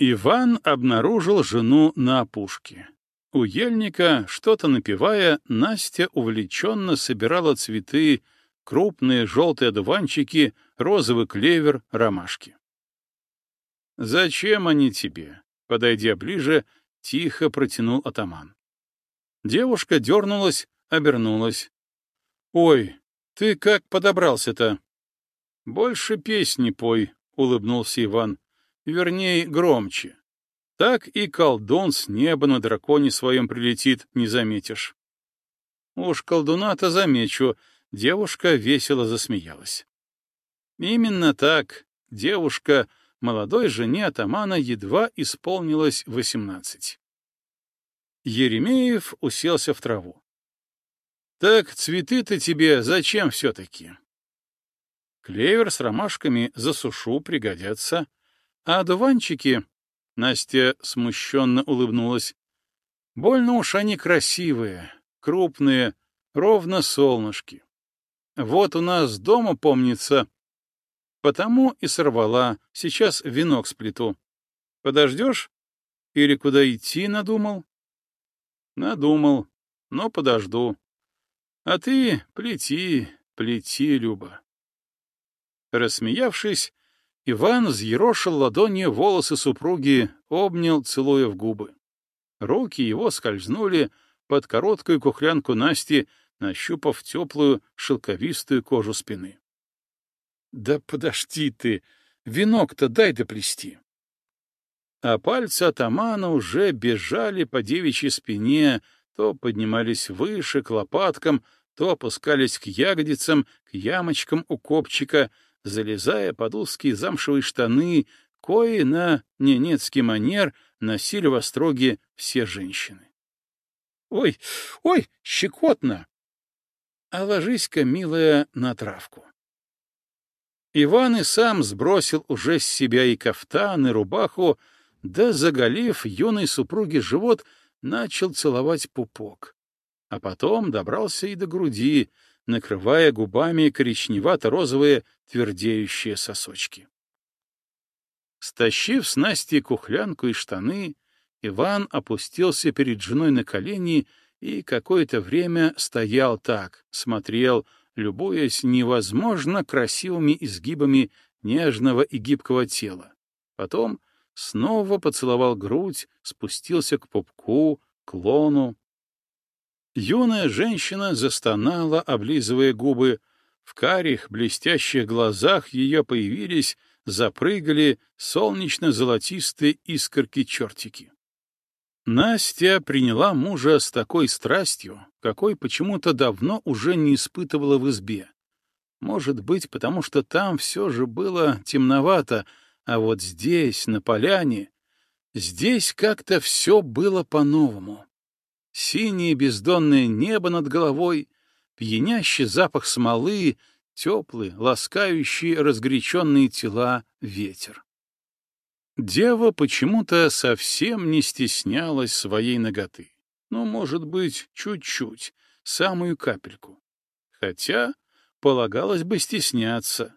Иван обнаружил жену на опушке. У ельника, что-то напевая, Настя увлеченно собирала цветы, крупные желтые одуванчики, розовый клевер, ромашки. «Зачем они тебе?» — подойдя ближе, тихо протянул атаман. Девушка дернулась, обернулась. «Ой, ты как подобрался-то?» «Больше песни пой», — улыбнулся Иван. «Вернее, громче. Так и колдун с неба на драконе своем прилетит, не заметишь». «Уж колдуна-то замечу», — девушка весело засмеялась. Именно так девушка, молодой жене атамана, едва исполнилось восемнадцать. Еремеев уселся в траву. «Так цветы-то тебе зачем все-таки?» Клевер с ромашками засушу, пригодятся. А одуванчики... Настя смущенно улыбнулась. Больно уж они красивые, крупные, ровно солнышки. Вот у нас дома, помнится. Потому и сорвала. Сейчас венок сплету. Подождешь? Или куда идти надумал? Надумал, но подожду. А ты плети, плети, Люба. Рассмеявшись, Иван взъерошил ладонью волосы супруги, обнял, целуя в губы. Руки его скользнули под короткую кухлянку Насти, нащупав теплую шелковистую кожу спины. — Да подожди ты, венок-то дай доплести. А пальцы атамана уже бежали по девичьей спине, то поднимались выше, к лопаткам, то опускались к ягодицам, к ямочкам у копчика — залезая под узкие замшевые штаны, кои на ненецкий манер носили в остроге все женщины. «Ой, ой, щекотно!» «А ложись-ка, милая, на травку». Иван и сам сбросил уже с себя и кафтан, и рубаху, да, заголив юной супруге живот, начал целовать пупок. А потом добрался и до груди, накрывая губами коричневато-розовые твердеющие сосочки. Стащив с Насти кухлянку и штаны, Иван опустился перед женой на колени и какое-то время стоял так, смотрел, любуясь невозможно красивыми изгибами нежного и гибкого тела. Потом снова поцеловал грудь, спустился к пупку, к лону, Юная женщина застонала, облизывая губы. В карих, блестящих глазах ее появились, запрыгали солнечно-золотистые искорки-чертики. Настя приняла мужа с такой страстью, какой почему-то давно уже не испытывала в избе. Может быть, потому что там все же было темновато, а вот здесь, на поляне, здесь как-то все было по-новому синее бездонное небо над головой, пьянящий запах смолы, теплый, ласкающий разгоряченные тела ветер. Дева почему-то совсем не стеснялась своей ноготы. Ну, может быть, чуть-чуть, самую капельку. Хотя полагалось бы стесняться.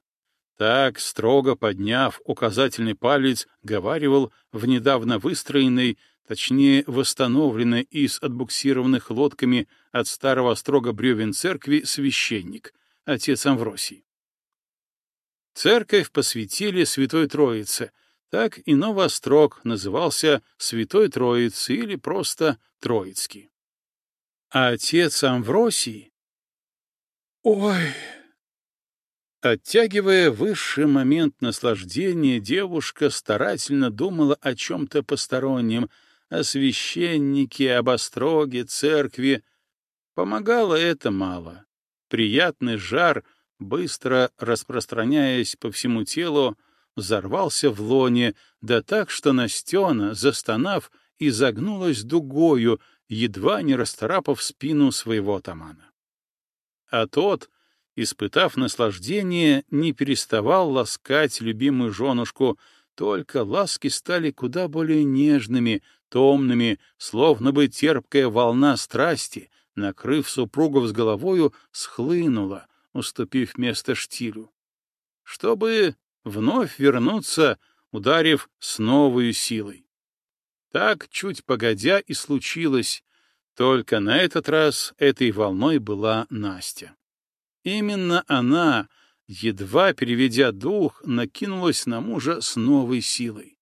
Так, строго подняв указательный палец, говаривал в недавно выстроенной точнее восстановленная из отбуксированных лодками от старого строго бревен церкви священник, отец Амвросий. Церковь посвятили Святой Троице, так и Новострог назывался Святой Троицы или просто Троицкий. А отец Амвросий... Ой... Оттягивая высший момент наслаждения, девушка старательно думала о чем-то постороннем, о священнике, об остроге, церкви. Помогало это мало. Приятный жар, быстро распространяясь по всему телу, взорвался в лоне, да так, что Настена, застонав, изогнулась дугою, едва не расторапав спину своего атамана. А тот, испытав наслаждение, не переставал ласкать любимую женушку, только ласки стали куда более нежными, томными, словно бы терпкая волна страсти, накрыв супругов с головою, схлынула, уступив место штилю. Чтобы вновь вернуться ударив с новой силой. Так, чуть погодя, и случилось, только на этот раз этой волной была Настя. Именно она, едва переведя дух, накинулась на мужа с новой силой.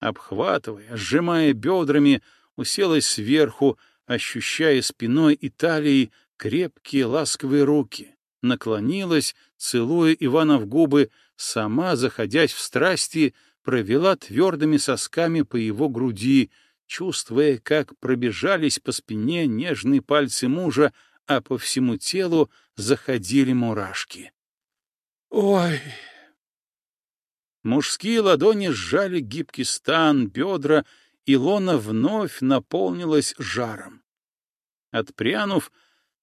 Обхватывая, сжимая бедрами, уселась сверху, ощущая спиной и талией крепкие ласковые руки, наклонилась, целуя Ивана в губы, сама, заходясь в страсти, провела твердыми сосками по его груди, чувствуя, как пробежались по спине нежные пальцы мужа, а по всему телу заходили мурашки. «Ой!» Мужские ладони сжали гибкий стан, бедра, и лона вновь наполнилась жаром. Отпрянув,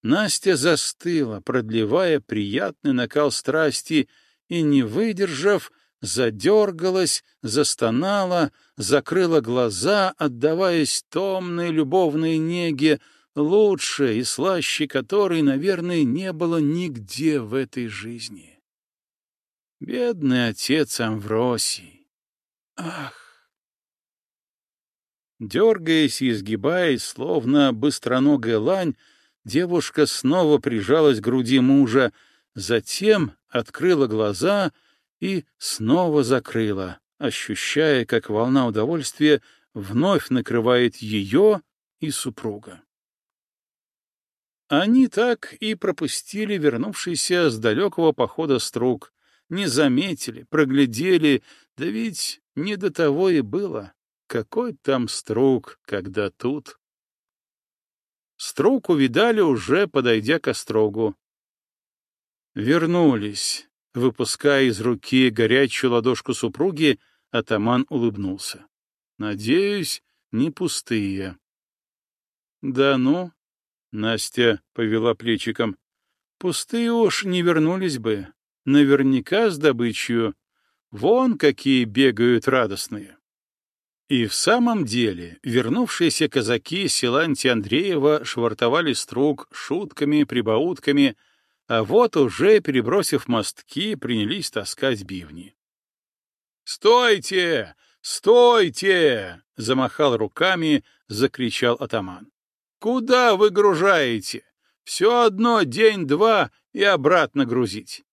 Настя застыла, продлевая приятный накал страсти, и, не выдержав, задергалась, застонала, закрыла глаза, отдаваясь томной любовной неге, лучше и слаще которой, наверное, не было нигде в этой жизни. Бедный отец Амвросий! Ах! Дергаясь и изгибаясь, словно быстроногая лань, девушка снова прижалась к груди мужа, затем открыла глаза и снова закрыла, ощущая, как волна удовольствия вновь накрывает ее и супруга. Они так и пропустили вернувшийся с далекого похода струк, не заметили, проглядели, да ведь не до того и было. Какой там струк, когда тут? Струк увидали уже, подойдя к острогу. Вернулись. Выпуская из руки горячую ладошку супруги, атаман улыбнулся. Надеюсь, не пустые. Да ну, Настя повела плечиком. Пустые уж не вернулись бы. Наверняка с добычью. Вон какие бегают радостные. И в самом деле вернувшиеся казаки Силанти Андреева швартовали струк шутками, прибаутками, а вот уже, перебросив мостки, принялись таскать бивни. «Стойте! Стойте!» — замахал руками, закричал атаман. «Куда вы гружаете? Все одно день-два и обратно грузить».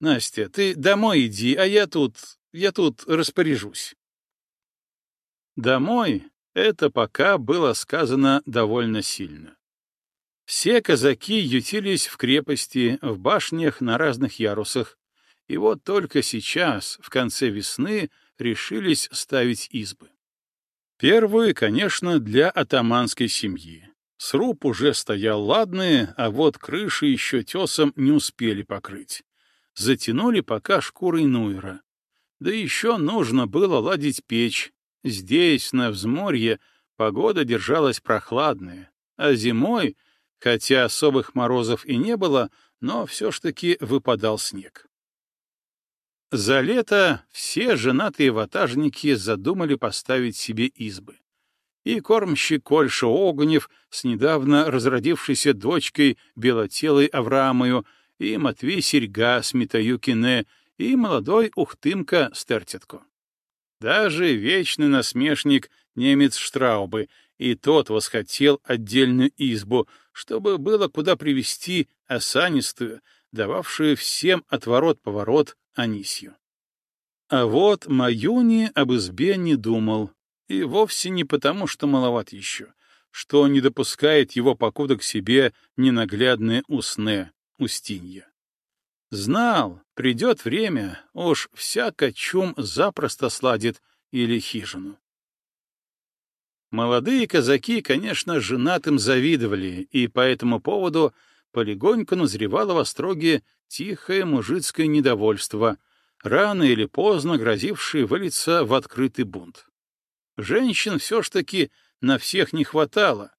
«Настя, ты домой иди, а я тут, я тут распоряжусь». Домой это пока было сказано довольно сильно. Все казаки ютились в крепости, в башнях на разных ярусах, и вот только сейчас, в конце весны, решились ставить избы. Первую, конечно, для атаманской семьи. Сруб уже стоял ладный, а вот крыши еще тесом не успели покрыть. Затянули пока шкурой нуера. Да еще нужно было ладить печь, Здесь, на взморье, погода держалась прохладная, а зимой, хотя особых морозов и не было, но все ж таки выпадал снег. За лето все женатые ватажники задумали поставить себе избы. И кормщик Кольша Огнев с недавно разродившейся дочкой белотелой Авраамою, и Матвей Серьга с Митаюкине, и молодой Ухтымка Стертятко. Даже вечный насмешник немец Штраубы, и тот восхотел отдельную избу, чтобы было куда привести осанистую, дававшую всем отворот-поворот Анисью. А вот Маюни об избе не думал, и вовсе не потому, что маловат еще, что не допускает его покуда к себе ненаглядное усне Устинья. Знал, придет время, уж всяко чум запросто сладит или хижину. Молодые казаки, конечно, женатым завидовали, и по этому поводу полегоньку назревало в остроге тихое мужицкое недовольство, рано или поздно грозившее вылиться в открытый бунт. Женщин все ж таки на всех не хватало,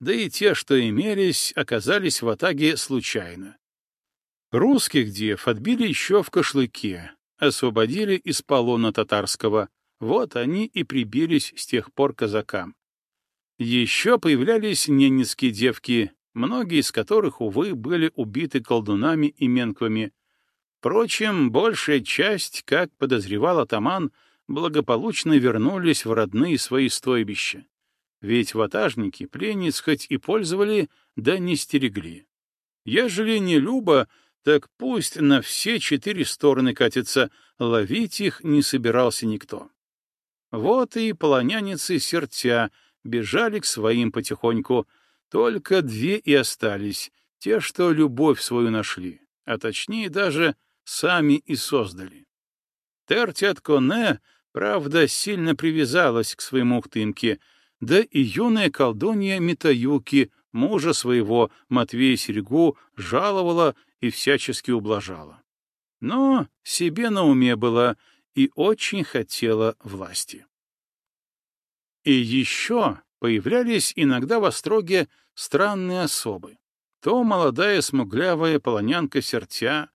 да и те, что имелись, оказались в атаге случайно. Русских дев отбили еще в Кошлыке, освободили из полона татарского. Вот они и прибились с тех пор казакам. Еще появлялись ненецкие девки, многие из которых, увы, были убиты колдунами и менквами. Впрочем, большая часть, как подозревал атаман, благополучно вернулись в родные свои стойбища. Ведь ватажники пленниц хоть и пользовали, да не стерегли. Ежели не Люба, так пусть на все четыре стороны катится, ловить их не собирался никто. Вот и полоняницы сердца бежали к своим потихоньку, только две и остались, те, что любовь свою нашли, а точнее даже сами и создали. Тертят Коне, правда, сильно привязалась к своему ухтымке, да и юная колдунья Митаюки, мужа своего, Матвея Серегу, жаловала и всячески ублажала. Но себе на уме была и очень хотела власти. И еще появлялись иногда в Остроге странные особы. То молодая смуглявая полонянка Сертя,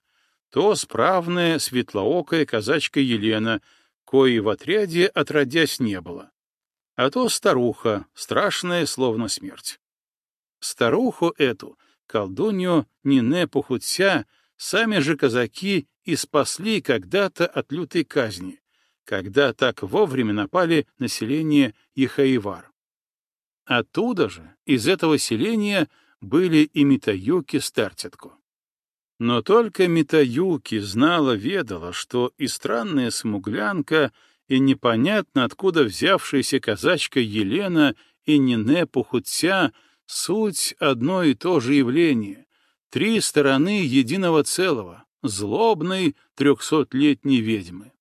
то справная светлоокая казачка Елена, коей в отряде отродясь не было, а то старуха, страшная, словно смерть. Старуху эту, колдунью Нине Пухутся, сами же казаки и спасли когда-то от лютой казни, когда так вовремя напали на селение Ехаивар. Оттуда же, из этого селения, были и Митаюки Стартятку. Но только Митаюки знала-ведала, что и странная смуглянка, и непонятно откуда взявшаяся казачка Елена и Нине Пухутся — суть одно и то же явление, три стороны единого целого, злобной трехсотлетней ведьмы.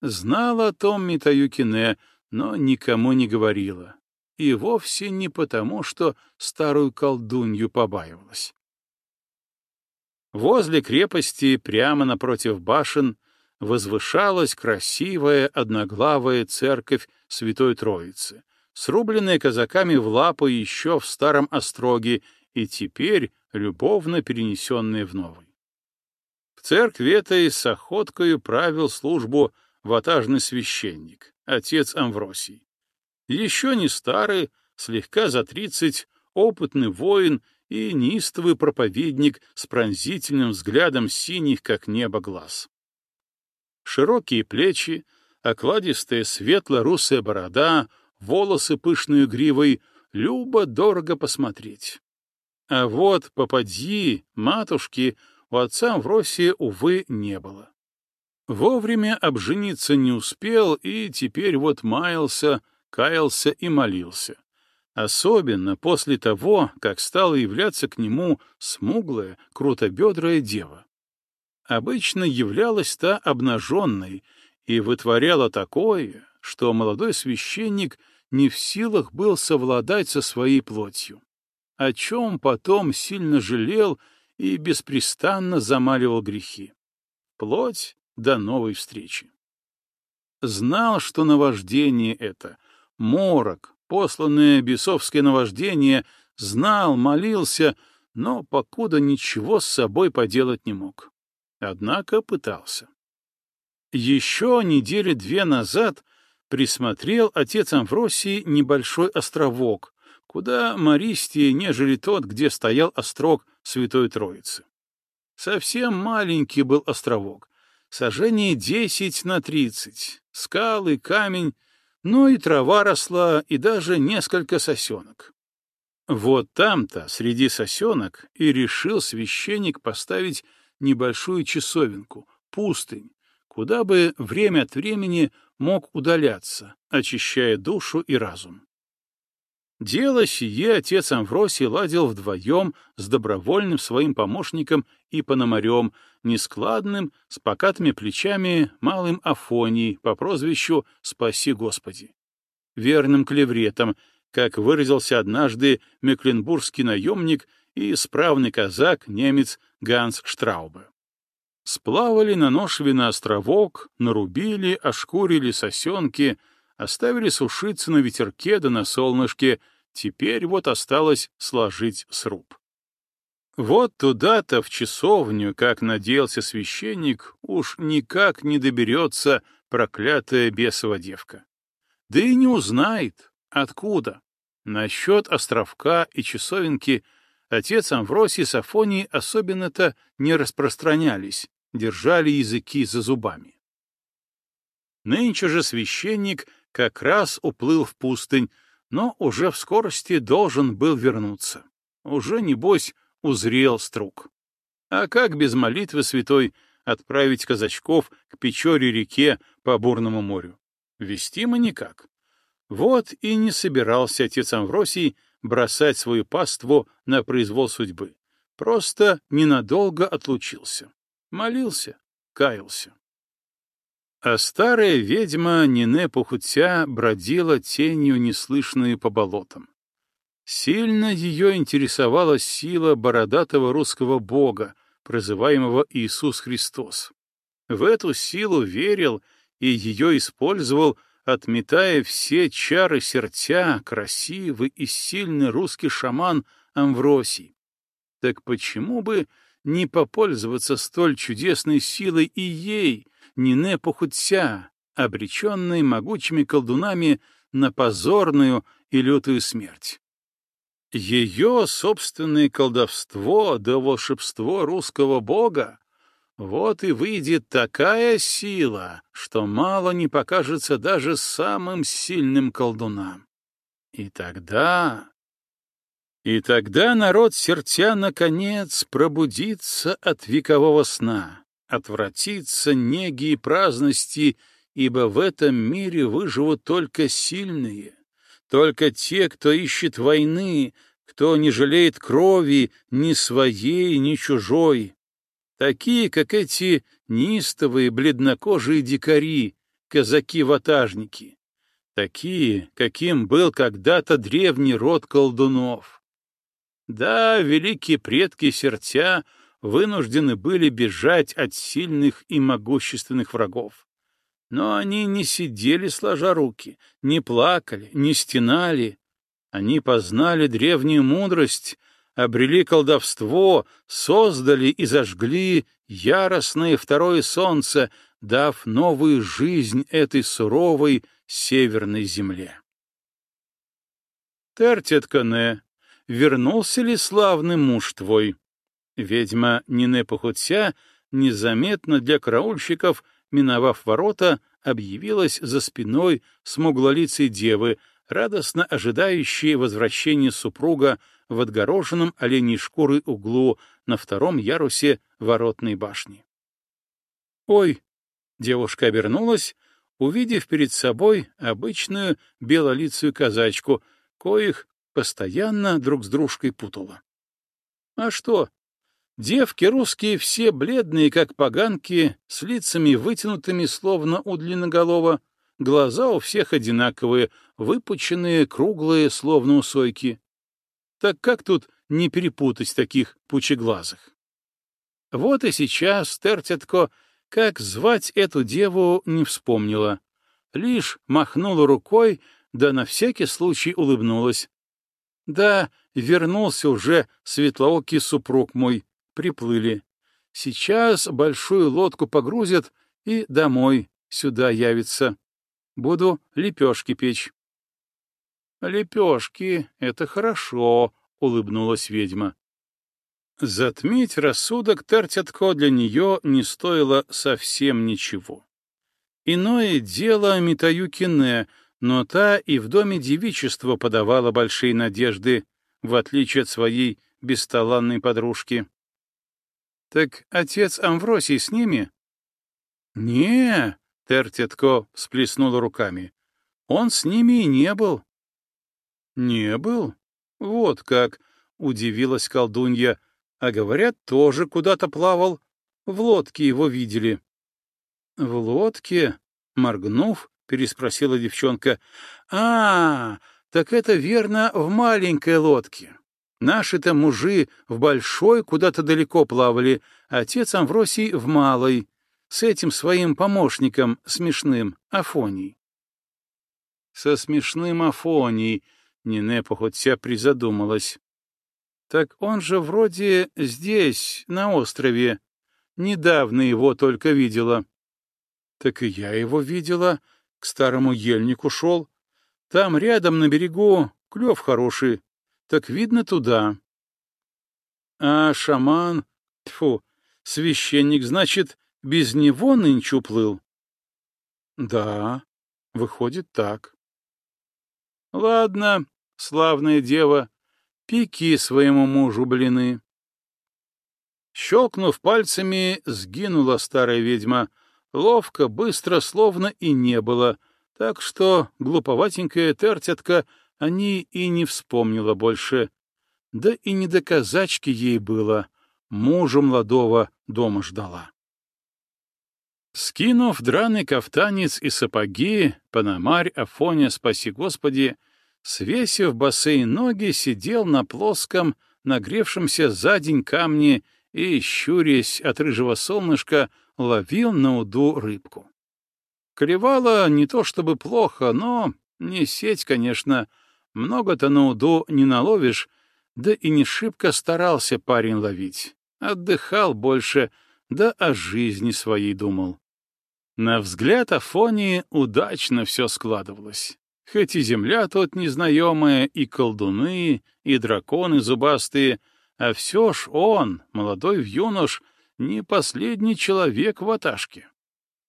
Знала о том Митаюкине, но никому не говорила. И вовсе не потому, что старую колдунью побаивалась. Возле крепости, прямо напротив башен, возвышалась красивая одноглавая церковь Святой Троицы, срубленная казаками в лапу еще в старом остроге и теперь любовно перенесенная в новый. В церкви этой с охоткою правил службу ватажный священник, отец Амвросий. Еще не старый, слегка за тридцать, опытный воин и неистовый проповедник с пронзительным взглядом синих, как небо, глаз. Широкие плечи, окладистая светло-русая борода, волосы пышную гривой, любо дорого посмотреть. А вот попадьи, матушки, у отца в России, увы, не было. Вовремя обжениться не успел и теперь вот маялся, каялся и молился. Особенно после того, как стала являться к нему смуглая, крутобедрая дева. Обычно являлась та обнаженной и вытворяла такое, что молодой священник не в силах был совладать со своей плотью, о чем потом сильно жалел и беспрестанно замаливал грехи. Плоть до новой встречи. Знал, что наваждение это, морок, посланное бесовское наваждение, знал, молился, но покуда ничего с собой поделать не мог. Однако пытался. Еще недели две назад присмотрел отец Амвросий небольшой островок, куда мористее, нежели тот, где стоял острог Святой Троицы. Совсем маленький был островок, сажений десять на тридцать, скалы, камень, ну и трава росла, и даже несколько сосенок. Вот там-то, среди сосенок, и решил священник поставить небольшую часовенку, пустынь, куда бы время от времени мог удаляться, очищая душу и разум. Дело сие отец Амвросий ладил вдвоем с добровольным своим помощником и пономарем, нескладным, с покатыми плечами, малым Афонией по прозвищу «Спаси Господи». Верным клевретом, как выразился однажды мекленбургский наемник и справный казак, немец Ганс Штраубе. Сплавали на ношве на островок, нарубили, ошкурили сосенки, оставили сушиться на ветерке да на солнышке, теперь вот осталось сложить сруб. Вот туда-то, в часовню, как надеялся священник, уж никак не доберется проклятая бесова девка. Да и не узнает, откуда. Насчет островка и часовенки отец Амвросий с Афонией особенно-то не распространялись, держали языки за зубами. Нынче же священник как раз уплыл в пустынь, но уже в скорости должен был вернуться. Уже, небось, узрел струк. А как без молитвы святой отправить казачков к Печоре-реке по бурному морю? Вести мы никак. Вот и не собирался отец Амвросий бросать свою паству на произвол судьбы. Просто ненадолго отлучился. Молился, каялся. А старая ведьма Нине Пухутя бродила тенью, неслышную по болотам. Сильно ее интересовала сила бородатого русского бога, прозываемого Иисус Христос. В эту силу верил и ее использовал, отметая все чары сердца, красивый и сильный русский шаман Амвросий. Так почему бы не попользоваться столь чудесной силой и ей, Нине Пухутся, обреченной могучими колдунами на позорную и лютую смерть? Ее собственное колдовство да волшебство русского бога вот и выйдет такая сила, что мало не покажется даже самым сильным колдунам. И тогда... И тогда народ сердца, наконец, пробудится от векового сна, отвратится неги и праздности, ибо в этом мире выживут только сильные, только те, кто ищет войны, кто не жалеет крови ни своей, ни чужой, такие, как эти нистовые бледнокожие дикари, казаки-ватажники, такие, каким был когда-то древний род колдунов. Да, великие предки сердца вынуждены были бежать от сильных и могущественных врагов. Но они не сидели сложа руки, не плакали, не стенали. Они познали древнюю мудрость, обрели колдовство, создали и зажгли яростное второе солнце, дав новую жизнь этой суровой северной земле. Тертеткане, вернулся ли славный муж твой? Ведьма Нине Похудся, незаметно для караульщиков, миновав ворота, объявилась за спиной смуглолицей девы, радостно ожидающей возвращения супруга в отгороженном оленей шкурой углу на втором ярусе воротной башни. «Ой!» — девушка обернулась, увидев перед собой обычную белолицую казачку, коих постоянно друг с дружкой путала. А что? Девки русские все бледные, как поганки, с лицами вытянутыми, словно у длинноголова, глаза у всех одинаковые, выпученные, круглые, словно у сойки. Так как тут не перепутать таких пучеглазых? Вот и сейчас Тертятко, как звать эту деву, не вспомнила. Лишь махнула рукой, да на всякий случай улыбнулась. Да, вернулся уже светлоокий супруг мой, приплыли. Сейчас большую лодку погрузят и домой сюда явится. Буду лепешки печь. Лепешки — это хорошо, — улыбнулась ведьма. Затмить рассудок Тертятко для нее не стоило совсем ничего. Иное дело Митаюкине, но та и в доме девичества подавала большие надежды, в отличие от своей бесталанной подружки. «Так отец Амвросий с ними?» «Не», — Тертетко всплеснула руками, — «он с ними и не был». «Не был? Вот как», — удивилась колдунья, — «а говорят, тоже куда-то плавал. В лодке его видели». «В лодке?» — моргнув, переспросила девчонка. А, так это верно в маленькой лодке. Наши-то мужи в большой куда-то далеко плавали, отец Амвросий в малой, с этим своим помощником смешным, Афоний. Со смешным Афоний, Нине похотя призадумалась. Так он же вроде здесь, на острове. Недавно его только видела. Так и я его видела, к старому ельнику шел. Там рядом на берегу клев хороший. Так видно туда. А шаман, тьфу, священник, значит, без него нынче уплыл. Да, выходит так. Ладно, славная дева, пеки своему мужу блины. Щелкнув пальцами, сгинула старая ведьма. Ловко, быстро, словно и не было, так что глуповатенькая тертятка о ней и не вспомнила больше. Да и не до казачки ей было, мужа молодого дома ждала. Скинув драный кафтанец и сапоги, Пономарь Афоня, спаси Господи, свесив босые ноги, сидел на плоском, нагревшемся за день камне и, щурясь от рыжего солнышка, ловил на уду рыбку. Клевало не то чтобы плохо, но не сеть, конечно. Много-то на уду не наловишь, да и не шибко старался парень ловить. Отдыхал больше, да о жизни своей думал. На взгляд Афонии удачно все складывалось. Хоть и земля тут незнаемая, и колдуны, и драконы зубастые, а все ж он, молодой юнош, не последний человек в Аташке.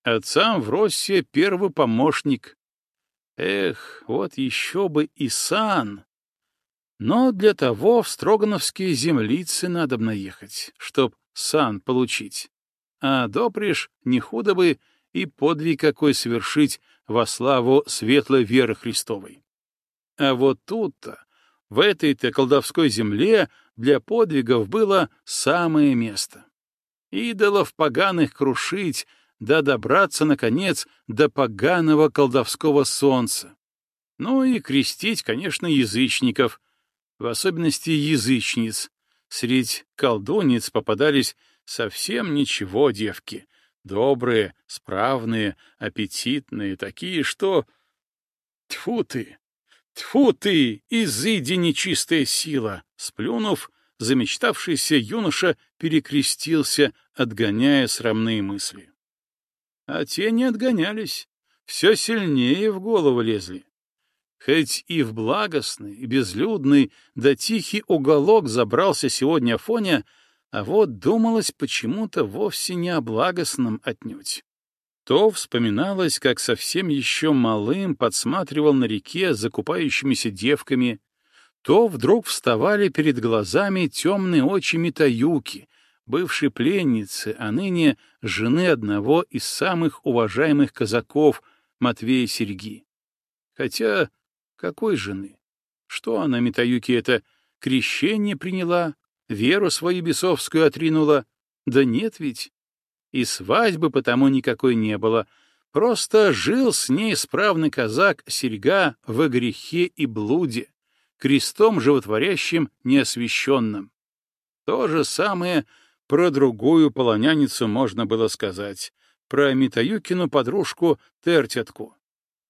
Отцам в России первый помощник. Эх, вот еще бы и сан. Но для того в Строгановские землицы надо наехать, чтоб сан получить. А допришь, не худо бы и подвиг какой совершить во славу светлой веры Христовой. А вот тут-то, в этой-то колдовской земле, для подвигов было самое место. Идолов поганых крушить, да добраться, наконец, до поганого колдовского солнца. Ну и крестить, конечно, язычников, в особенности язычниц. Средь колдунниц попадались совсем ничего девки, Добрые, справные, аппетитные, такие, что... Тьфу ты! Тьфу ты! Изыди нечистая сила! Сплюнув, замечтавшийся юноша перекрестился, отгоняя срамные мысли. А те не отгонялись, все сильнее в голову лезли. Хоть и в благостный, безлюдный, да тихий уголок забрался сегодня Афоня, а вот думалось почему-то вовсе не о благостном отнюдь. То вспоминалось, как совсем еще малым подсматривал на реке закупающимися девками, то вдруг вставали перед глазами темные очи Митаюки, бывшей пленницы, а ныне жены одного из самых уважаемых казаков, Матвея Серьги. Хотя какой жены? Что она, Митаюки, это крещение приняла, веру свою бесовскую отринула. Да нет ведь. И свадьбы потому никакой не было. Просто жил с ней справный казак Серьга во грехе и блуде, крестом животворящим неосвященным. То же самое про другую полоняницу можно было сказать, про Митаюкину подружку Тертятку.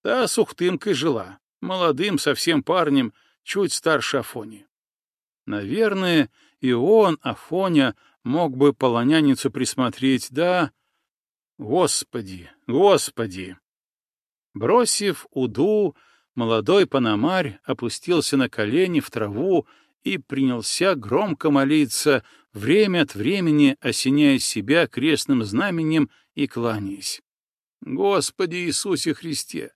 Та с ухтымкой жила, молодым совсем парнем, чуть старше Афони. Наверное, и он, Афоня, мог бы полоняницу присмотреть, да... Господи, Господи! Бросив уду, молодой панамарь опустился на колени в траву и принялся громко молиться, время от времени осеняя себя крестным знаменем и кланяясь. «Господи Иисусе Христе,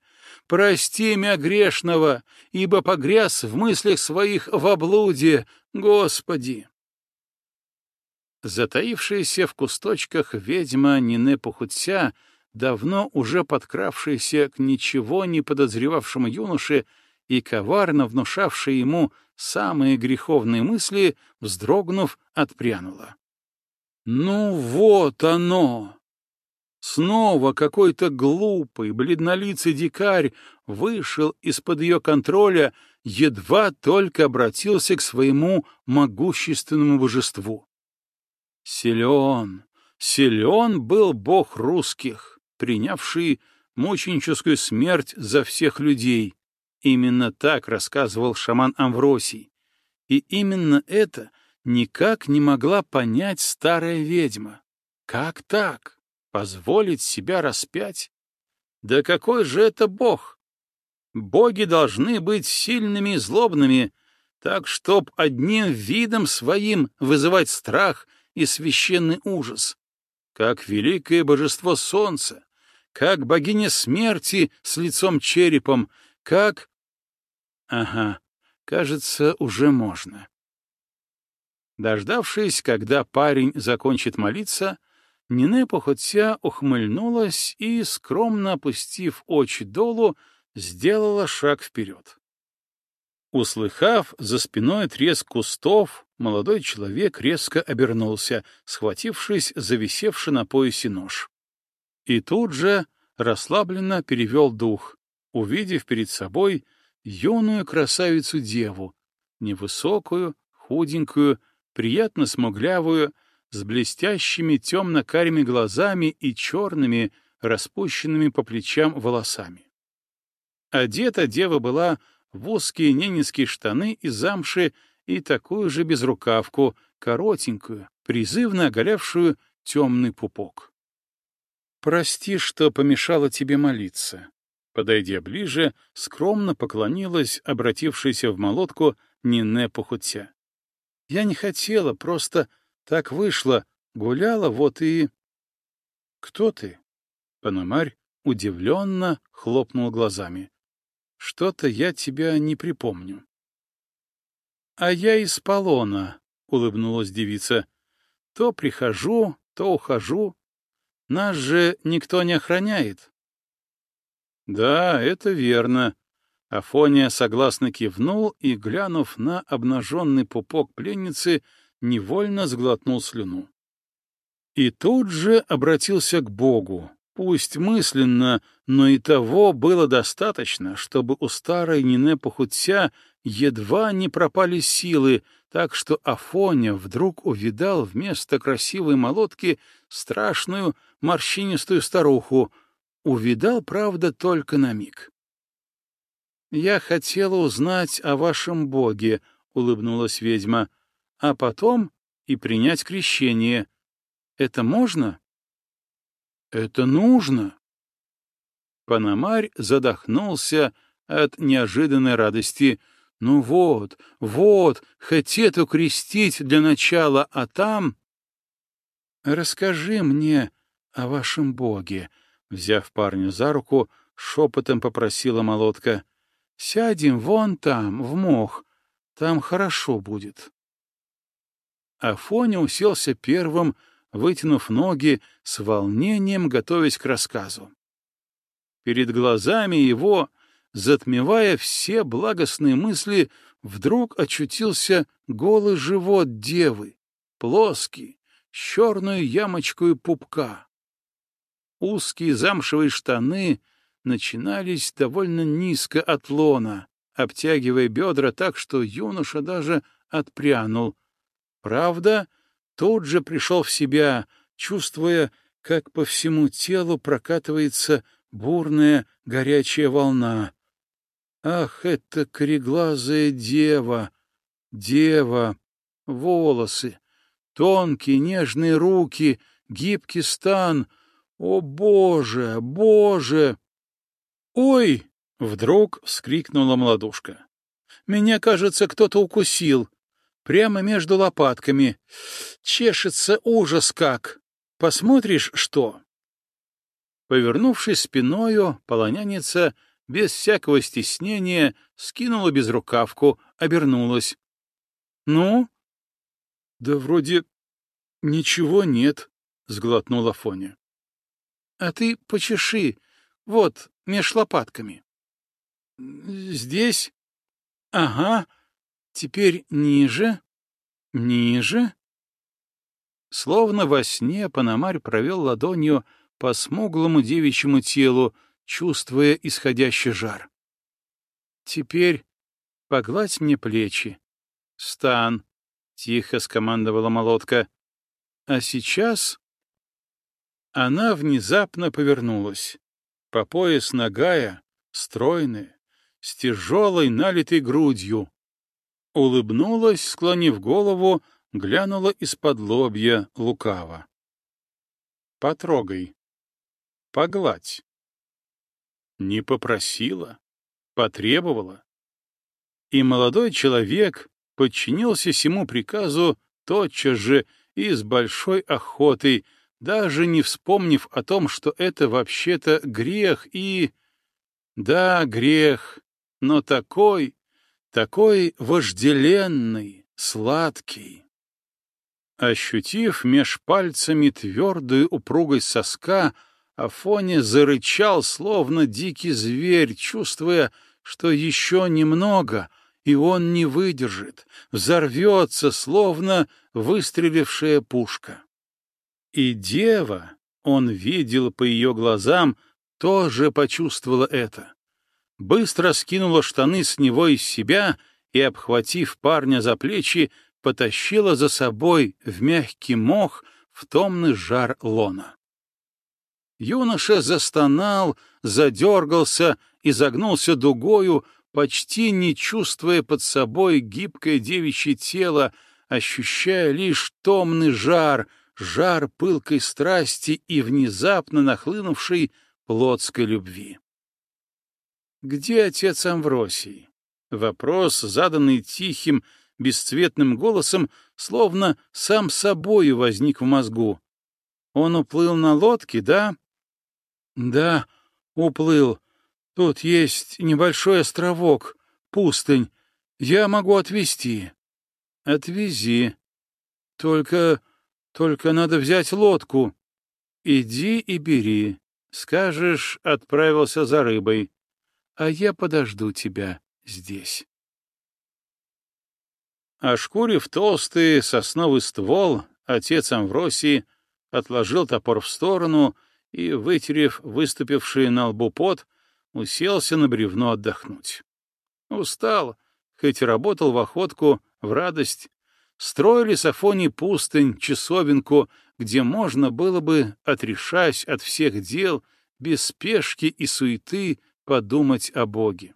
прости мя грешного, ибо погряз в мыслях своих в облуде, Господи!» Затаившаяся в кусточках ведьма Нине Пухутся, давно уже подкравшаяся к ничего не подозревавшему юноше и коварно внушавшая ему самые греховные мысли, вздрогнув, отпрянула. «Ну вот оно!» Снова какой-то глупый, бледнолицый дикарь вышел из-под ее контроля, едва только обратился к своему могущественному божеству. Силен, силен был бог русских, принявший мученическую смерть за всех людей. Именно так рассказывал шаман Амвросий. И именно это никак не могла понять старая ведьма. Как так? Позволить себя распять? Да какой же это бог? Боги должны быть сильными и злобными, так чтоб одним видом своим вызывать страх и священный ужас, как великое божество солнца, как богиня смерти с лицом-черепом, как... Ага, кажется, уже можно. Дождавшись, когда парень закончит молиться, Нине похотя ухмыльнулась и, скромно опустив очи долу, сделала шаг вперед. Услыхав за спиной треск кустов, молодой человек резко обернулся, схватившись за висевший на поясе нож. И тут же расслабленно перевел дух, увидев перед собой юную красавицу-деву, невысокую, худенькую, приятно смуглявую, с блестящими темно-карими глазами и черными, распущенными по плечам волосами. Одета дева была в узкие ненецкие штаны из замши и такую же безрукавку, коротенькую, призывно оголявшую темный пупок. «Прости, что помешала тебе молиться». Подойдя ближе, скромно поклонилась обратившаяся в молотку Нине Похутя. «Я не хотела, просто так вышло, гуляла, вот и...» «Кто ты?» Пономарь удивленно хлопнул глазами. «Что-то я тебя не припомню». «А я из полона», — улыбнулась девица. «То прихожу, то ухожу. Нас же никто не охраняет». «Да, это верно». Афония согласно кивнул и, глянув на обнаженный пупок пленницы, невольно сглотнул слюну. И тут же обратился к Богу, пусть мысленно, но и того было достаточно, чтобы у старой Нине Пахутся едва не пропали силы, так что Афоня вдруг увидал вместо красивой молотки страшную морщинистую старуху, увидал, правда, только на миг. «Я хотела узнать о вашем боге», — улыбнулась ведьма, — «а потом и принять крещение. Это можно?» «Это нужно». Панамарь задохнулся от неожиданной радости. «Ну вот, вот, хотеть крестить для начала, а там...» «Расскажи мне о вашем боге», — взяв парня за руку, шепотом попросила молотка. «Сядем вон там, в мох, там хорошо будет». Афоня уселся первым, вытянув ноги, с волнением готовясь к рассказу. Перед глазами его, затмевая все благостные мысли, вдруг очутился голый живот девы, плоский, с черную ямочку пупка. Узкие замшевые штаны начинались довольно низко от лона, обтягивая бедра так, что юноша даже отпрянул. Правда, тут же пришел в себя, чувствуя, как по всему телу прокатывается бурная горячая волна. Ах, это кореглазая дева! Дева! Волосы! Тонкие нежные руки, гибкий стан — «О, Боже, Боже!» «Ой!» — вдруг вскрикнула молодушка. «Меня, кажется, кто-то укусил. Прямо между лопатками. Чешется ужас как! Посмотришь, что?» Повернувшись спиною, полоняница без всякого стеснения скинула безрукавку, обернулась. «Ну?» «Да вроде ничего нет», — сглотнула Фоня. А ты почеши, вот, меж лопатками. Здесь? Ага. Теперь ниже, ниже. Словно во сне Панамарь провел ладонью по смуглому девичьему телу, чувствуя исходящий жар. Теперь погладь мне плечи. Стан, — тихо скомандовала молотка. А сейчас она внезапно повернулась. По пояс нагая, стройная, с тяжелой налитой грудью. Улыбнулась, склонив голову, глянула из-под лобья лукаво. «Потрогай. Погладь». Не попросила, потребовала. И молодой человек подчинился всему приказу тотчас же и с большой охотой, даже не вспомнив о том, что это вообще-то грех и... Да, грех, но такой, такой вожделенный, сладкий. Ощутив меж пальцами твердую упругость соска, Афоня зарычал, словно дикий зверь, чувствуя, что еще немного, и он не выдержит, взорвется, словно выстрелившая пушка. И дева, он видел по ее глазам, тоже почувствовала это. Быстро скинула штаны с него из себя и, обхватив парня за плечи, потащила за собой в мягкий мох в томный жар лона. Юноша застонал, задергался и загнулся дугою, почти не чувствуя под собой гибкое девичье тело, ощущая лишь томный жар, жар пылкой страсти и внезапно нахлынувшей плотской любви. «Где отец Амвросий?» Вопрос, заданный тихим, бесцветным голосом, словно сам собою возник в мозгу. Он уплыл на лодке, да? Да, уплыл. Тут есть небольшой островок, пустынь. Я могу отвезти. Отвези. Только... только надо взять лодку. Иди и бери. Скажешь, отправился за рыбой. А я подожду тебя здесь. Ошкурив толстый сосновый ствол, отец Амвросий отложил топор в сторону и, вытерев выступивший на лбу пот, уселся на бревно отдохнуть. Устал, хоть и работал в охотку, в радость. Строили с Афони пустынь, часовенку, где можно было бы, отрешаясь от всех дел, без спешки и суеты, подумать о Боге.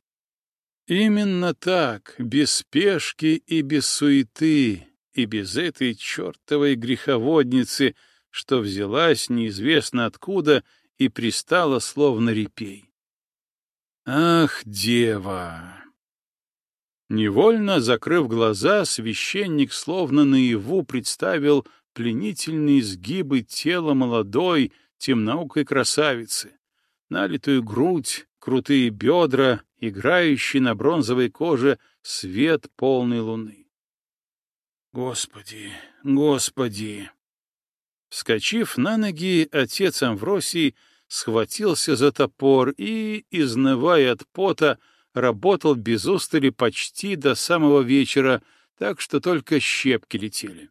Именно так, без спешки и без суеты, и без этой чертовой греховодницы, что взялась неизвестно откуда и пристала словно репей. Ах, дева! Невольно закрыв глаза, священник словно наяву представил пленительные изгибы тела молодой, темноукой красавицы, налитую грудь, крутые бедра, играющий на бронзовой коже свет полной луны. Господи, Господи! Вскочив на ноги, отец Амвросий схватился за топор и, изнывая от пота, работал без устали почти до самого вечера, так что только щепки летели.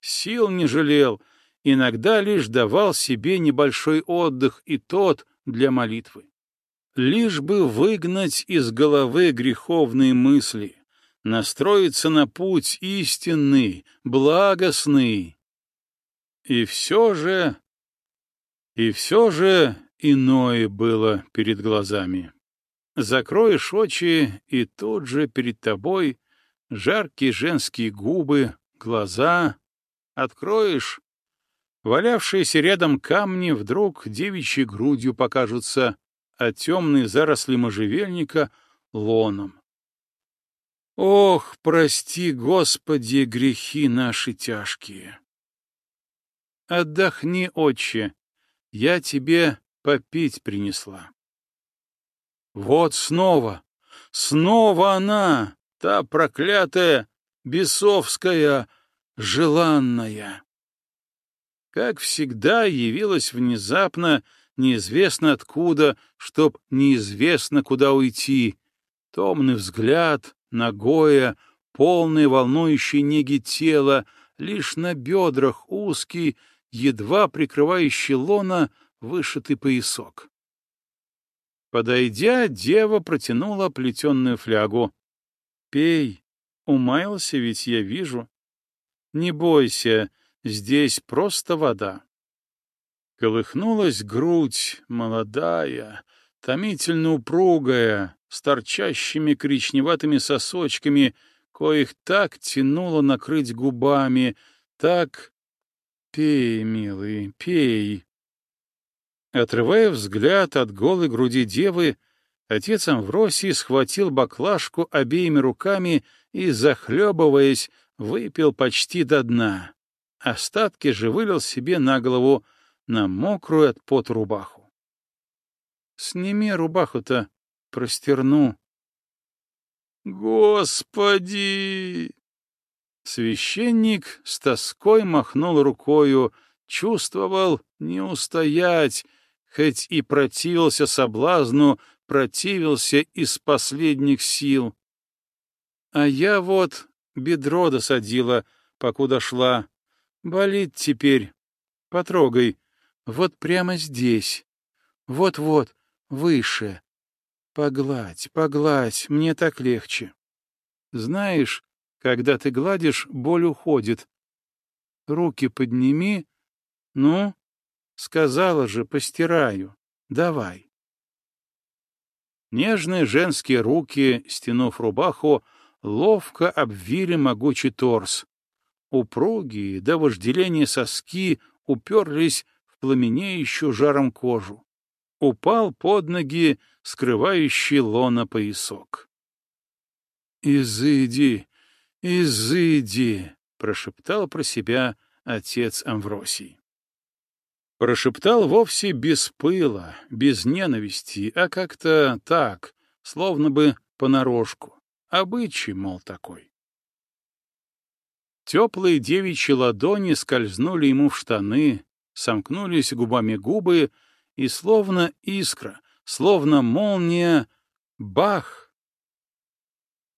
Сил не жалел, иногда лишь давал себе небольшой отдых, и тот для молитвы лишь бы выгнать из головы греховные мысли, настроиться на путь истинный, благостный. И все же, и все же иное было перед глазами. Закроешь очи, и тут же перед тобой жаркие женские губы, глаза. Откроешь, валявшиеся рядом камни вдруг девичьей грудью покажутся, а темные заросли можжевельника — лоном. Ох, прости, Господи, грехи наши тяжкие! Отдохни, отче, я тебе попить принесла. Вот снова, снова она, та проклятая, бесовская, желанная. Как всегда явилась внезапно неизвестно откуда, чтоб неизвестно куда уйти. Томный взгляд, ногое, полное волнующей неги тело, лишь на бедрах узкий, едва прикрывающий лона, вышитый поясок. Подойдя, дева протянула плетенную флягу. «Пей, умаялся ведь я вижу. Не бойся, здесь просто вода». Колыхнулась грудь, молодая, томительно упругая, с торчащими коричневатыми сосочками, коих так тянуло накрыть губами, так... Пей, милый, пей. Отрывая взгляд от голой груди девы, отец Амвросий схватил баклажку обеими руками и, захлебываясь, выпил почти до дна. Остатки же вылил себе на голову, на мокрую от пот рубаху. «Сними рубаху-то, простерну». «Господи!» Священник с тоской махнул рукою, чувствовал не устоять, хоть и противился соблазну, противился из последних сил. А я вот бедро досадила, покуда шла. Болит теперь. Потрогай. Вот прямо здесь. Вот-вот, выше. Погладь, погладь, мне так легче. Знаешь, когда ты гладишь, боль уходит. Руки подними. Ну, сказала же, постираю. Давай. Нежные женские руки, стянув рубаху, ловко обвили могучий торс. Упругие до вожделения соски уперлись в пламенеющую жаром кожу. Упал под ноги скрывающий лона поясок. «Изыди, изыди!» — прошептал про себя отец Амвросий. Прошептал вовсе без пыла, без ненависти, а как-то так, словно бы понарошку. Обычай, мол, такой. Теплые девичьи ладони скользнули ему в штаны, сомкнулись губами губы, и словно искра, словно молния, бах!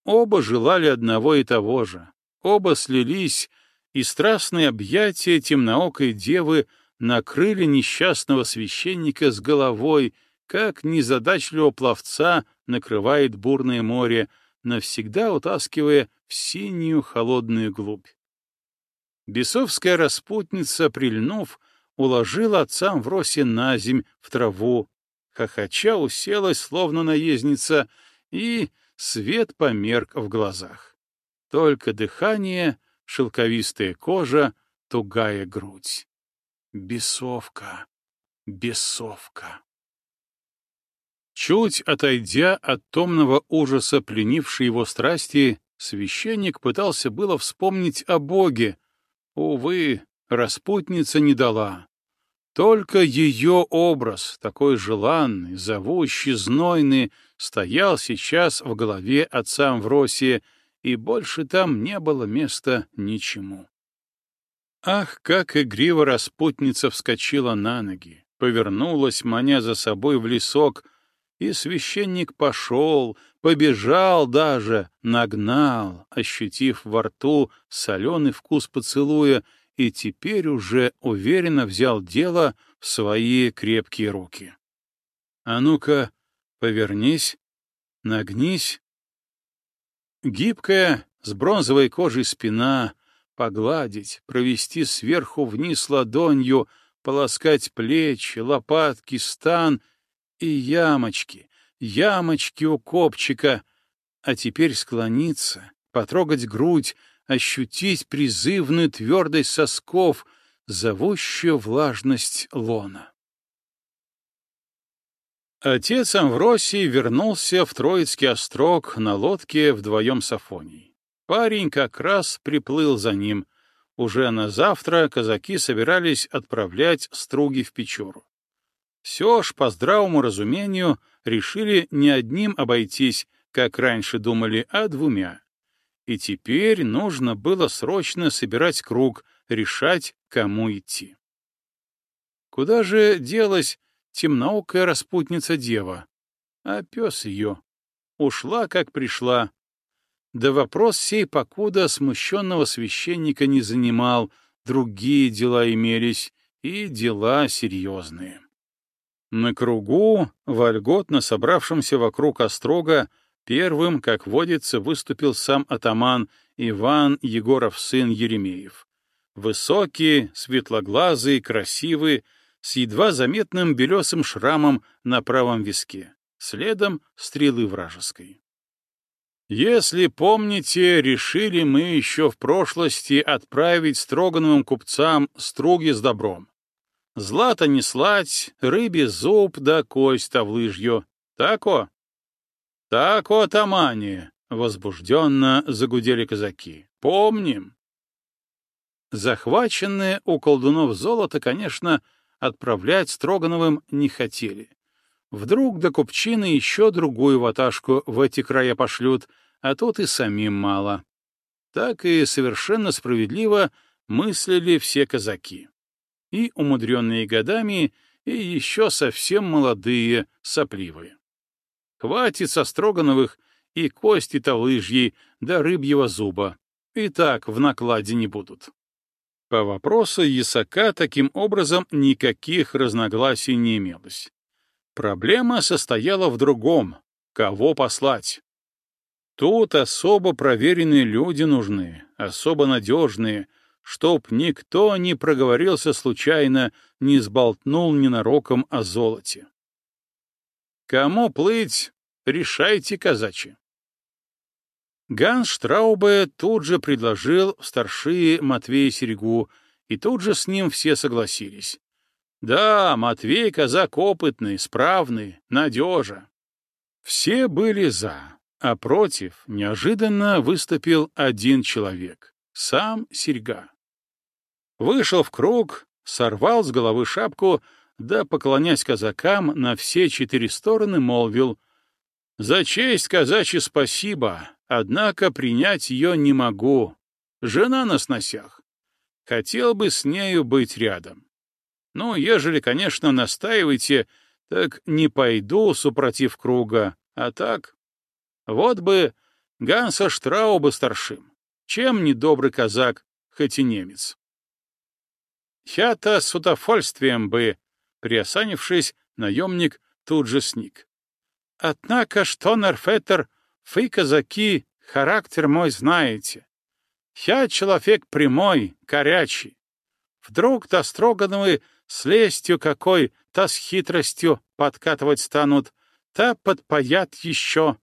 Оба желали одного и того же, оба слились, и страстные объятия темноокой девы накрыли несчастного священника с головой, как незадачливого пловца накрывает бурное море, навсегда утаскивая в синюю холодную глубь. Бесовская распутница, прильнув, уложила отца росе на земь, в траву, хохоча уселась, словно наездница, и свет померк в глазах. Только дыхание, шелковистая кожа, тугая грудь. Бесовка, бесовка. Чуть отойдя от томного ужаса, пленившей его страсти, священник пытался было вспомнить о Боге. Увы, распутница не дала. Только ее образ, такой желанный, зовущий, знойный, стоял сейчас в голове отца Амвросия, и больше там не было места ничему. Ах, как игриво распутница вскочила на ноги, повернулась, маня за собой в лесок, и священник пошел, побежал даже, нагнал, ощутив во рту соленый вкус поцелуя, и теперь уже уверенно взял дело в свои крепкие руки. А ну-ка, повернись, нагнись. Гибкая, с бронзовой кожей спина, погладить, провести сверху вниз ладонью, полоскать плечи, лопатки, стан — и ямочки, ямочки у копчика, а теперь склониться, потрогать грудь, ощутить призывную твердость сосков, зовущую влажность лона. Отец Амвросий вернулся в Троицкий острог на лодке вдвоем с Афонией. Парень как раз приплыл за ним. Уже на завтра казаки собирались отправлять струги в Печору. Все ж, по здравому разумению, решили не одним обойтись, как раньше думали, а двумя. И теперь нужно было срочно собирать круг, решать, кому идти. Куда же делась темноокая распутница-дева? А пес ее. Ушла, как пришла. Да вопрос сей покуда смущенного священника не занимал, другие дела имелись, и дела серьезные. На кругу, вольготно собравшемся вокруг острога, первым, как водится, выступил сам атаман Иван Егоров сын Еремеев. Высокий, светлоглазый, красивый, с едва заметным белесым шрамом на правом виске, следом стрелы вражеской. Если помните, решили мы еще в прошлости отправить строгановым купцам струги с добром. Злато не слать, рыбе зуб да кость в лыжью. Тако? Тако, тамани, возбужденно загудели казаки. Помним. Захваченное у колдунов золото, конечно, отправлять Строгановым не хотели. Вдруг до Купчины еще другую ваташку в эти края пошлют, а тут и самим мало. Так и совершенно справедливо мыслили все казаки. И умудренные годами, и еще совсем молодые, сопливые. Хватит со Строгановых и кости-то лыжьи, да рыбьего зуба. И так в накладе не будут. По вопросу Ясака таким образом никаких разногласий не имелось. Проблема состояла в другом — кого послать. Тут особо проверенные люди нужны, особо надежные, чтоб никто не проговорился случайно, не сболтнул ненароком о золоте. Кому плыть, решайте, казачи. Ганс Штраубе тут же предложил старшие Матвея Серегу, и тут же с ним все согласились. Да, Матвей казак опытный, справный, надежа. Все были за, а против неожиданно выступил один человек — сам Серьга. Вышел в круг, сорвал с головы шапку, да, поклонясь казакам, на все четыре стороны молвил — «За честь, казачьи, спасибо, однако принять ее не могу. Жена на сносях. Хотел бы с нею быть рядом. Ну, ежели, конечно, настаиваете, так не пойду, супротив круга, а так... Вот бы Ганса Штрауба старшим. Чем не добрый казак, хоть и немец. Я-то с удовольствием бы, приосанившись, наемник тут же сник. Однако, что, Нерфеттер, вы, казаки, характер мой знаете. Я человек прямой, горячий. Вдруг то Строгановы с лестью какой, та с хитростью подкатывать станут, та подпаят еще.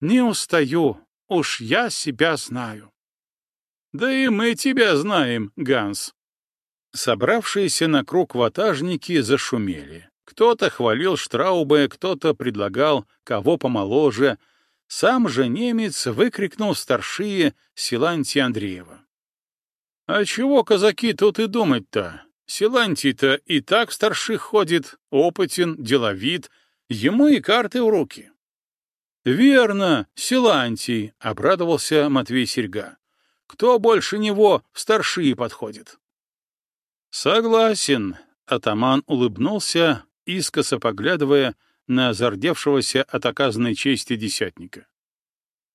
Не устаю, уж я себя знаю. Да и мы тебя знаем, Ганс. Собравшиеся на круг ватажники зашумели. Кто-то хвалил Штраубе, кто-то предлагал кого помоложе. Сам же немец выкрикнул старшие Силантия Андреева. «А чего казаки тут и думать-то? Силантий-то и так старших ходит, опытен, деловит, ему и карты в руки». «Верно, Силантий», — обрадовался Матвей Серьга. «Кто больше него в старшие подходит?» «Согласен», — атаман улыбнулся, искоса поглядывая на зардевшегося от оказанной чести десятника.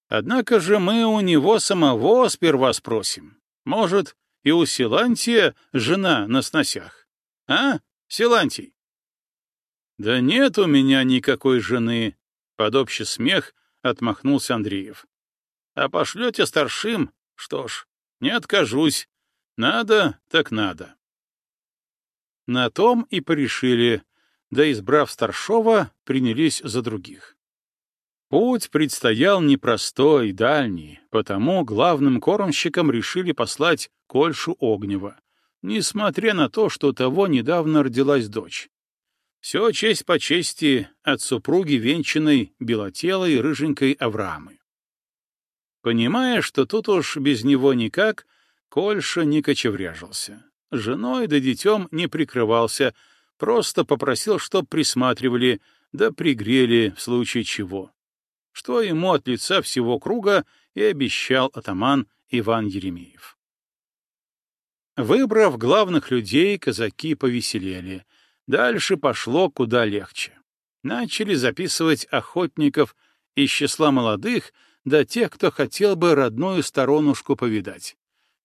«Однако же мы у него самого сперва спросим. Может, и у Силантия жена на сносях? А, Силантий?» «Да нет у меня никакой жены», — под общий смех отмахнулся Андреев. «А пошлете старшим? Что ж, не откажусь. Надо, так надо». На том и порешили, да, избрав старшова, принялись за других. Путь предстоял непростой, дальний, потому главным кормщикам решили послать Кольшу Огнева, несмотря на то, что того недавно родилась дочь. Все честь по чести от супруги венчанной, белотелой, рыженькой Авраамы. Понимая, что тут уж без него никак, Кольша не кочевряжился. Женой да детем не прикрывался, просто попросил, чтоб присматривали, да пригрели в случае чего. Что ему от лица всего круга и обещал атаман Иван Еремеев. Выбрав главных людей, казаки повеселели. Дальше пошло куда легче. Начали записывать охотников из числа молодых, да тех, кто хотел бы родную сторонушку повидать.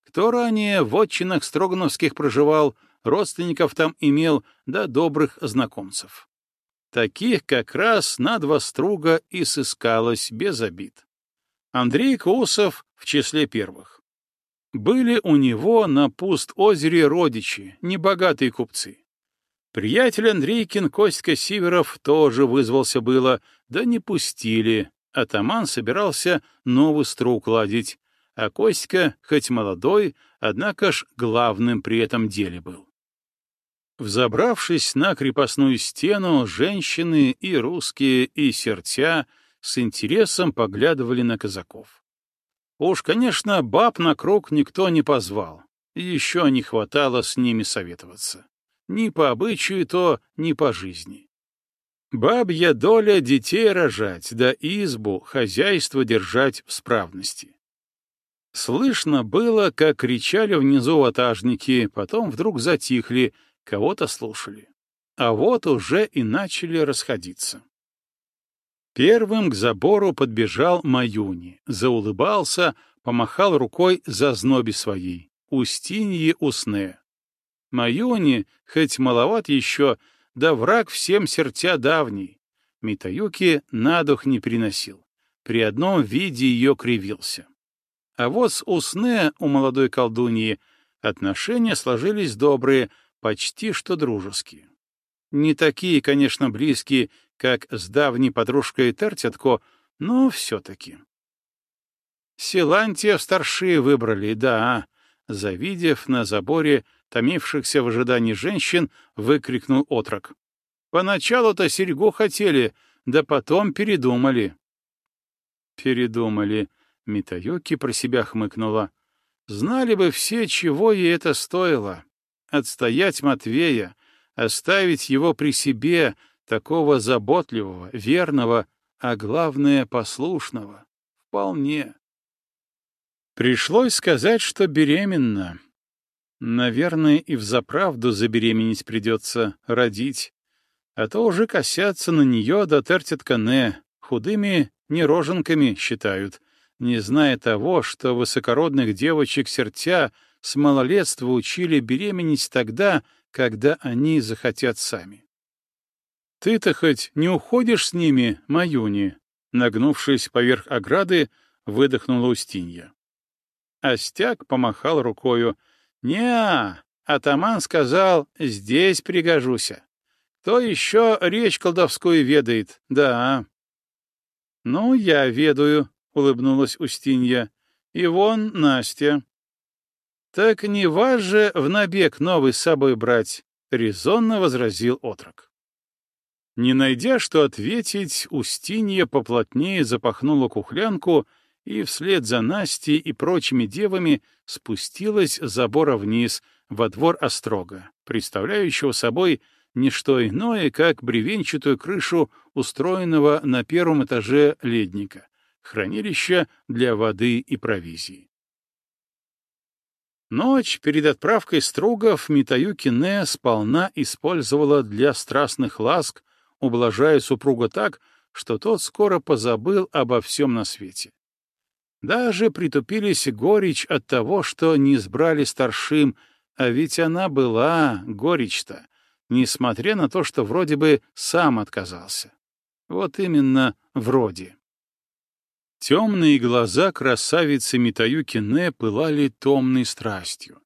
Кто ранее в отчинах Строгановских проживал, родственников там имел, да добрых знакомцев. Таких как раз на два струга и сыскалось без обид. Андрей Кусов в числе первых. Были у него на пуст-озере родичи, небогатые купцы. Приятель Андрейкин Костька Сиверов тоже вызвался было, да не пустили. Атаман собирался новый струк ладить, а Костька, хоть молодой, однако ж главным при этом деле был. Взобравшись на крепостную стену, женщины и русские, и сердца с интересом поглядывали на казаков. Уж, конечно, баб на круг никто не позвал, еще не хватало с ними советоваться. ни по обычаю то, ни по жизни. Бабья доля детей рожать, да избу, хозяйство держать в справности. Слышно было, как кричали внизу ватажники, потом вдруг затихли, кого-то слушали. А вот уже и начали расходиться. Первым к забору подбежал Маюни, заулыбался, помахал рукой за зноби своей. Устинье Усне. Маюни, хоть маловат еще, да враг всем сердца давний. Митаюки на дух не приносил. При одном виде ее кривился. А вот с Усне у молодой колдуньи отношения сложились добрые, почти что дружеские. Не такие, конечно, близкие, как с давней подружкой Тертятко, но все-таки. Силантьев старшие выбрали, да, завидев на заборе томившихся в ожидании женщин, выкрикнул отрок. Поначалу-то серьгу хотели, да потом передумали. Передумали, Митаюки про себя хмыкнула. Знали бы все, чего ей это стоило. Отстоять Матвея, оставить его при себе, такого заботливого, верного, а главное, послушного. Вполне. Пришлось сказать, что беременна. Наверное, и взаправду забеременеть придется, родить. А то уже косятся на нее да тертят кане, худыми нероженками считают, не зная того, что высокородных девочек сердца с малолетства учили беременеть тогда, когда они захотят сами. «Ты-то хоть не уходишь с ними, Маюни?» Нагнувшись поверх ограды, выдохнула Устинья. Остяк помахал рукою. «Не-а!» Атаман сказал, «Здесь пригожуся. Кто еще речь колдовскую ведает? Да». «Ну, я ведаю», — улыбнулась Устинья. «И вон Настя». «Так не вас же в набег новый с собой брать», — резонно возразил отрок. Не найдя, что ответить, Устинья поплотнее запахнула кухлянку и вслед за Настей и прочими девами спустилась с забора вниз, во двор острога, представляющего собой не что иное, как бревенчатую крышу устроенного на первом этаже ледника, хранилища для воды и провизии. Ночь перед отправкой стругов Митаюки Не сполна использовала для страстных ласк, ублажая супруга так, что тот скоро позабыл обо всем на свете. Даже притупились горечь от того, что не избрали старшим, а ведь она была горечь-то, несмотря на то, что вроде бы сам отказался. Вот именно вроде. Темные глаза красавицы Митаюки Не пылали томной страстью.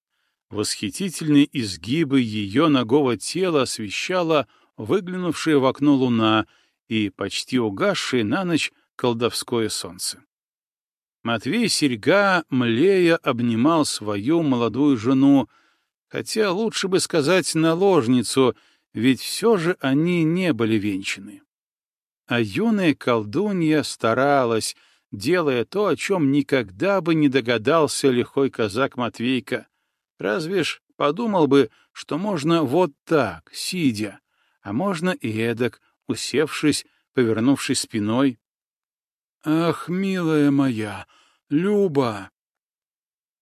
Восхитительные изгибы ее ногого тела освещала выглянувшая в окно луна и почти угасшее на ночь колдовское солнце. Матвей Серьга, млея, обнимал свою молодую жену, хотя лучше бы сказать наложницу, ведь все же они не были венчаны. А юная колдунья старалась, делая то, о чем никогда бы не догадался лихой казак Матвейка. Разве ж подумал бы, что можно вот так, сидя, а можно и эдак, усевшись, повернувшись спиной. «Ах, милая моя, Люба!»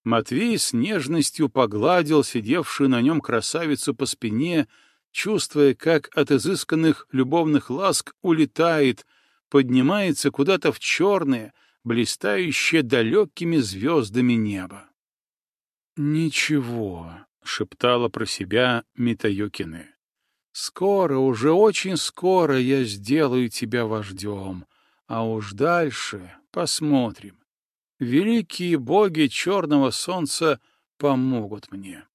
Матвей с нежностью погладил сидевшую на нем красавицу по спине, чувствуя, как от изысканных любовных ласк улетает, поднимается куда-то в черное, блистающее далекими звездами небо. «Ничего», — шептала про себя Митаюкины. «Скоро, уже очень скоро я сделаю тебя вождем, а уж дальше посмотрим. Великие боги черного солнца помогут мне».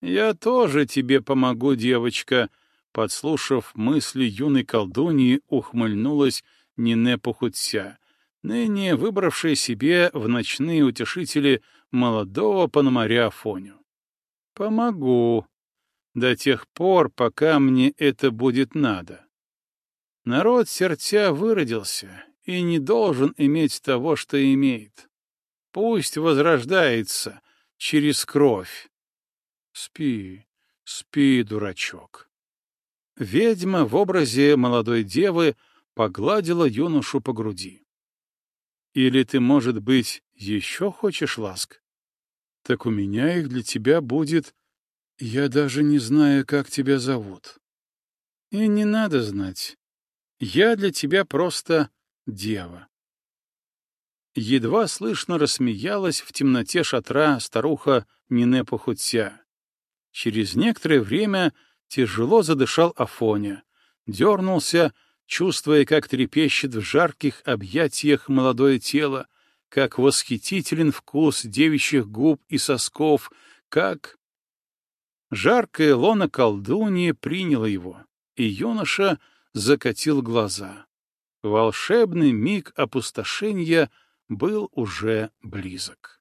«Я тоже тебе помогу, девочка», Подслушав мысли юной колдуньи, ухмыльнулась Нине Пухутся, ныне выбравшая себе в ночные утешители молодого пономаря Афоню. «Помогу. До тех пор, пока мне это будет надо. Народ сердца выродился и не должен иметь того, что имеет. Пусть возрождается через кровь. Спи, Спи, дурачок. Ведьма в образе молодой девы погладила юношу по груди. Или ты, может быть, еще хочешь ласк? Так у меня их для тебя будет... Я даже не знаю, как тебя зовут. И не надо знать. Я для тебя просто дева. Едва слышно рассмеялась в темноте шатра старуха Нинепа Хутся. Через некоторое время тяжело задышал Афоня, дернулся, чувствуя, как трепещет в жарких объятиях молодое тело, как восхитителен вкус девичьих губ и сосков, как... Жаркое лоно колдуньи приняло его, и юноша закатил глаза. Волшебный миг опустошения был уже близок.